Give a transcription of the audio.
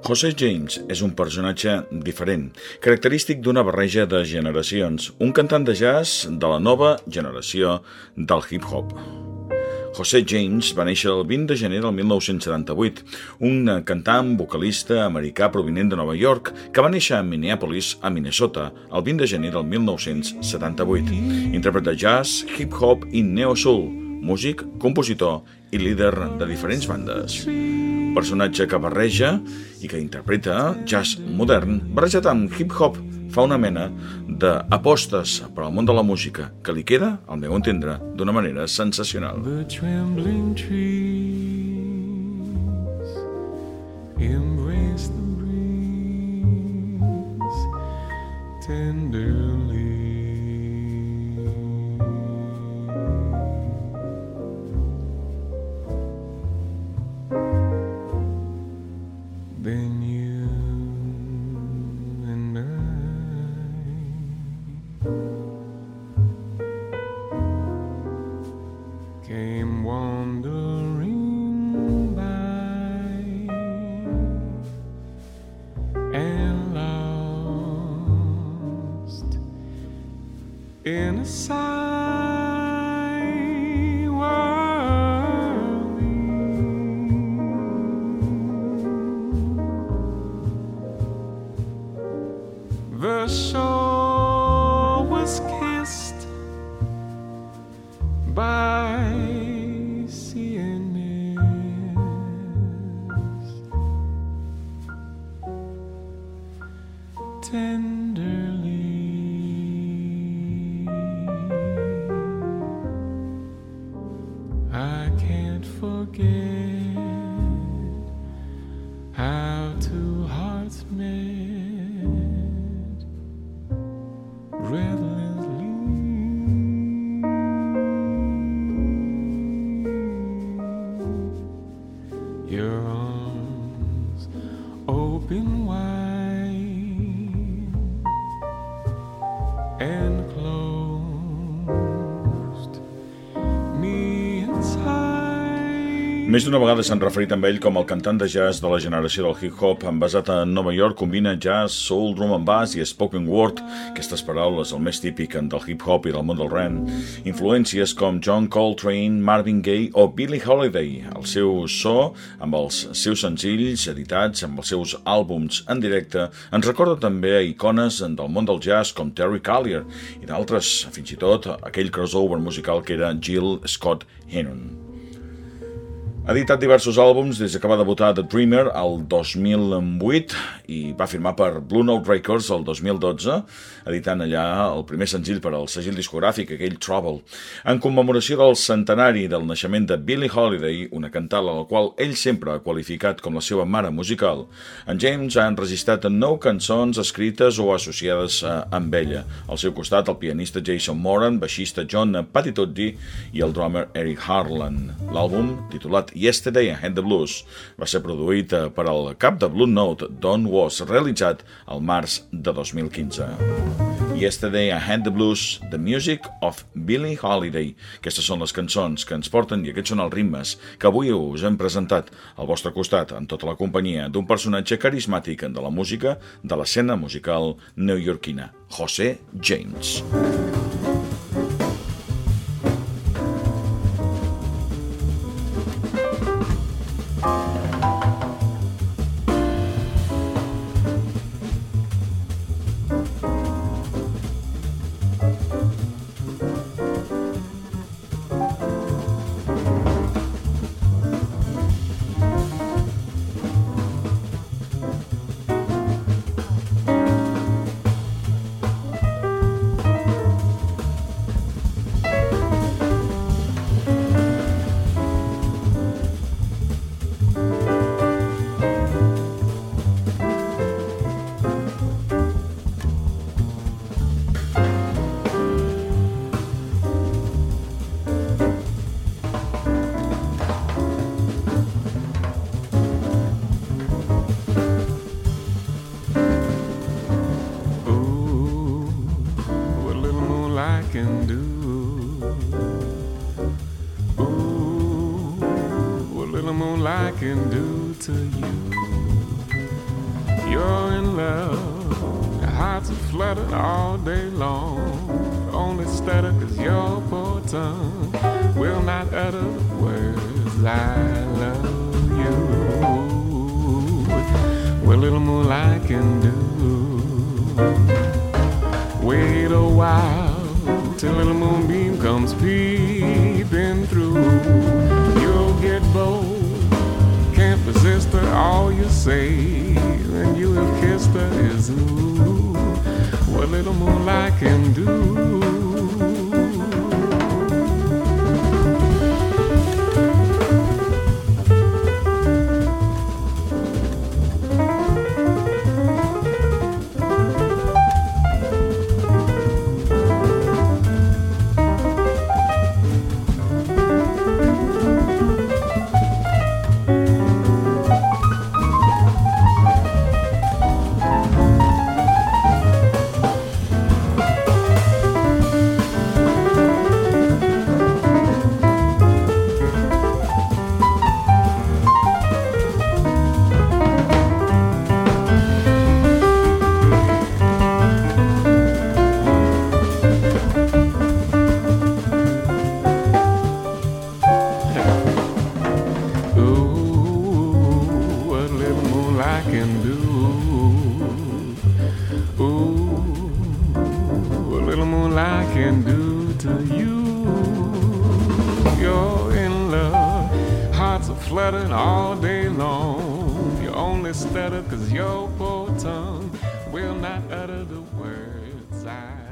José James és un personatge diferent, característic d'una barreja de generacions, un cantant de jazz de la nova generació del hip-hop. José James va néixer el 20 de gener del 1978, un cantant vocalista americà provinent de Nova York que va néixer a Minneapolis, a Minnesota, el 20 de gener del 1978. Intèrpret de jazz, hip-hop i neo-soul, músic, compositor i líder de diferents bandes personatge que barreja i que interpreta jazz modern barrejat amb hip-hop fa una mena d'apostes per al món de la música que li queda, al meu entendre, d'una manera sensacional. The trembling trees wandering by and lost in a sigh whirling. The shore was kissed by. Més d'una vegada s'han referit amb ell com el cantant de jazz de la generació del hip-hop, basat a Nova York, combina jazz, soul, drum and bass i spoken word, aquestes paraules el més típic del hip-hop i del món del rap. Influències com John Coltrane, Marvin Gaye o Billie Holiday. El seu so, amb els seus senzills editats, amb els seus àlbums en directe, ens recorda també a icones del món del jazz com Terry Callier i d'altres, fins i tot aquell crossover musical que era Jill Scott Heron. Ha editat diversos àlbums des que va debutar The Dreamer el 2008 i va firmar per Blue Note Records el 2012, editant allà el primer senzill per al segell discogràfic, aquell Trouble. En commemoració del centenari del naixement de Billie Holiday, una cantant a la qual ell sempre ha qualificat com la seva mare musical, en James ha enregistrat nou cançons escrites o associades amb ella. Al seu costat, el pianista Jason Moran, baixista John Patitucci i el drummer Eric Harlan. L'àlbum, titulat Yesterday Had the Blues va ser produït eh, per al cap de Blue Note, Don Was, realitzat al març de 2015. Yesterday I Had the Blues, The Music of Billie Holiday. Aquestes són les cançons que ens porten i aquests són els ritmes que avui us hem presentat al vostre costat en tota la companyia d'un personatge carismàtic de la música de l'escena musical neoyorquina, José James. Little moonlight can do to you. You're in love. Hearts are fluttered all day long. Only stutter cause your poor tongue will not utter the words I love you. What little moonlight can do. Wait a while till little moonbeam comes peeping say when you have kissed her is ooh, what little moonlight can do. I can do. Ooh, a little more I can do to you. You're in love, hearts are fluttering all day long. You only stutter cause your poor tongue will not utter the words I.